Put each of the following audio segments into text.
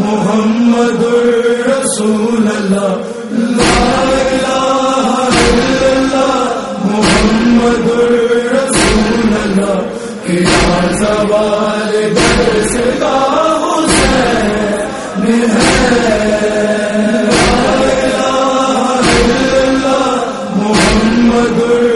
محمد رسول محمد رسول اللہ کے محمد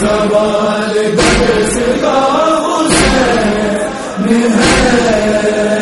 سوال دل سے کا حسین ہے۔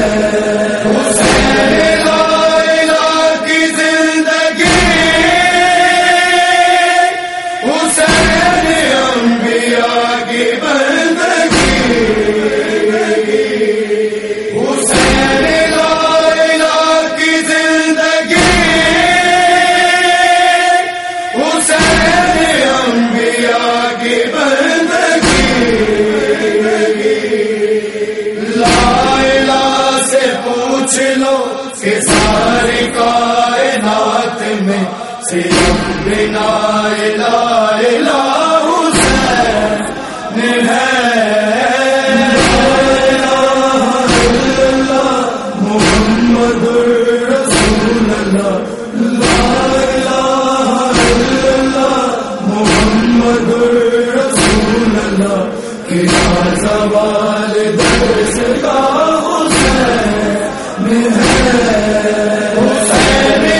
حسین حسین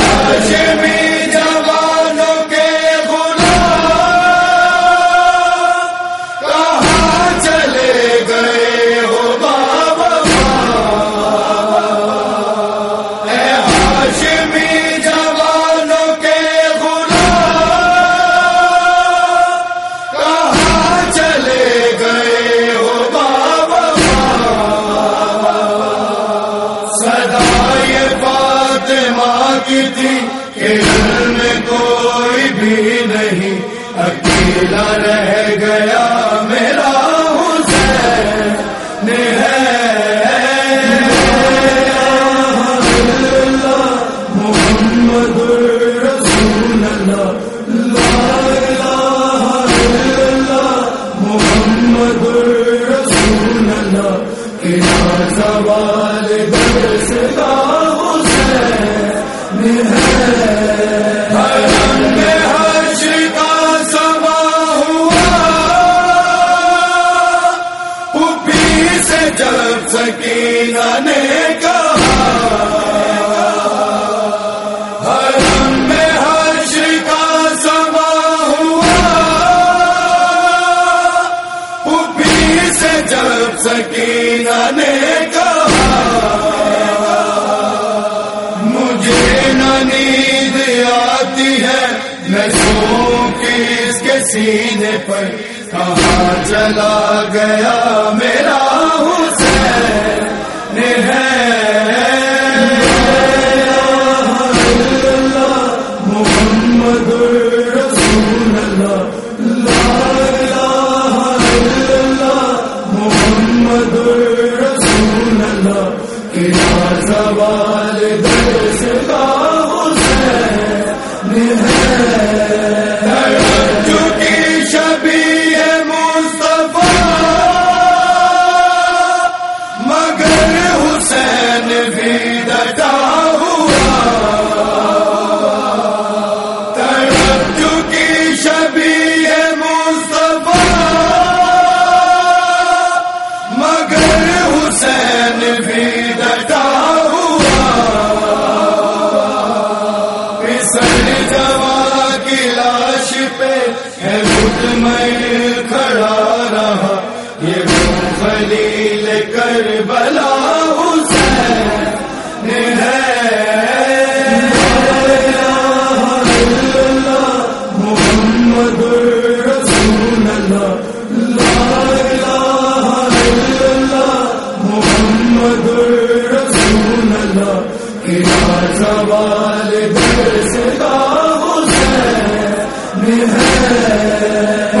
کی تھی کہ میں کوئی بھی نہیں اکیلا رہ گیا۔ سینے پر کہاں چلا گیا میرا۔ کربلا حسین ہے محمد رسول اللہ محمد رسول اللہ سوال جس کا حسین ہے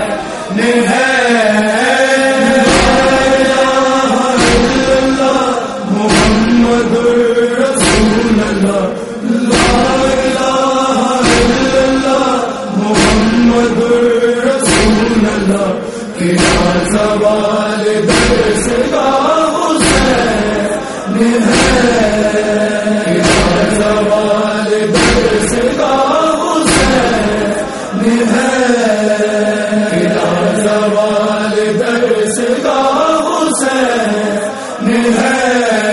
سوال درس کا حسین ہے۔ حسین ہے۔